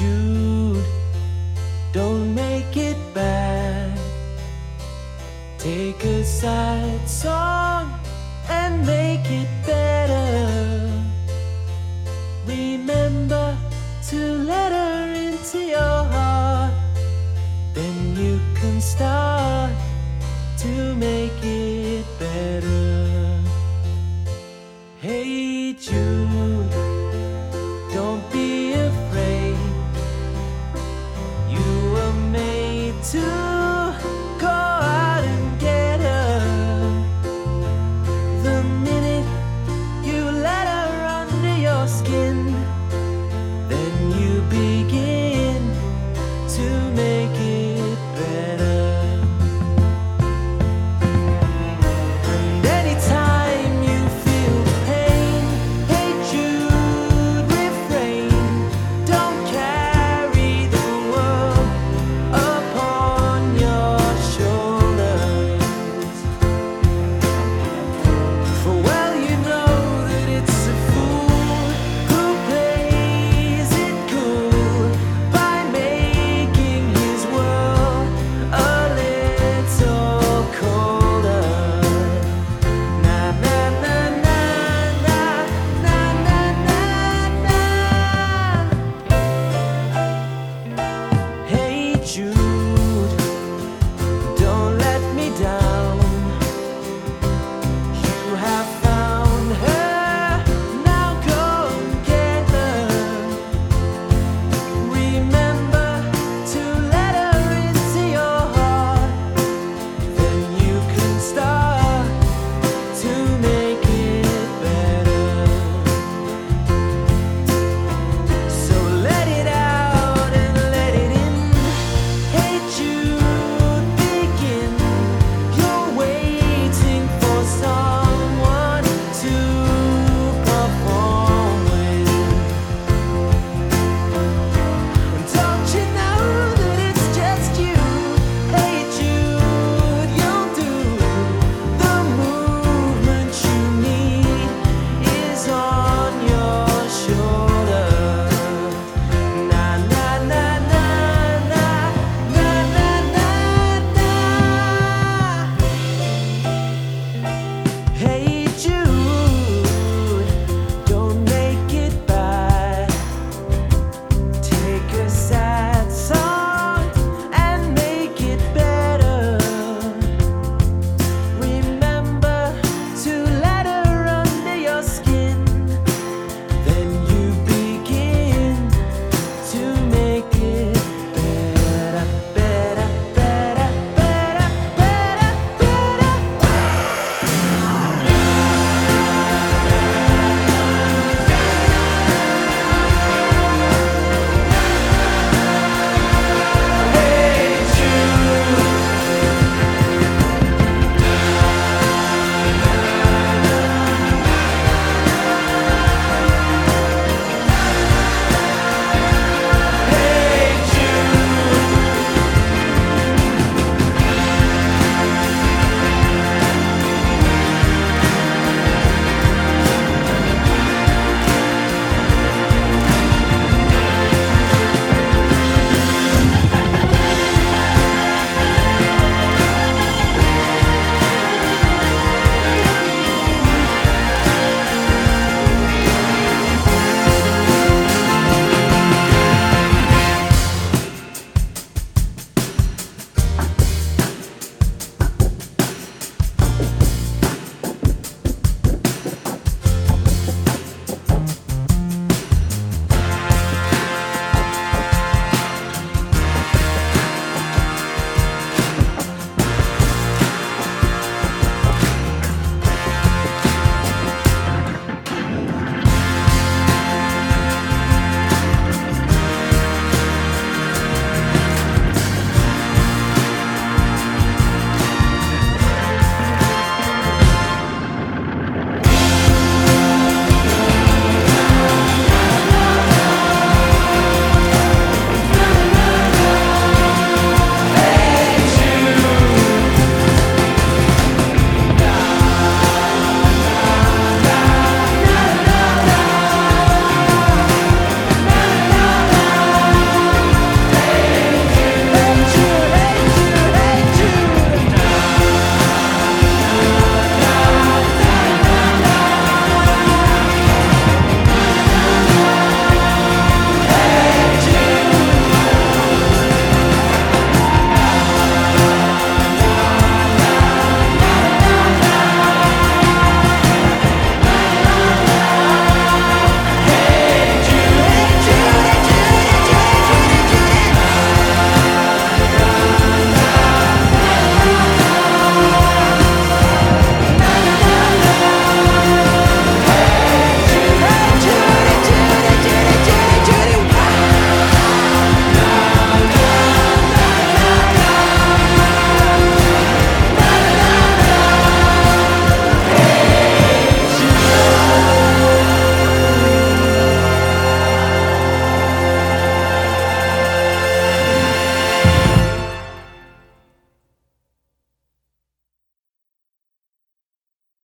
You.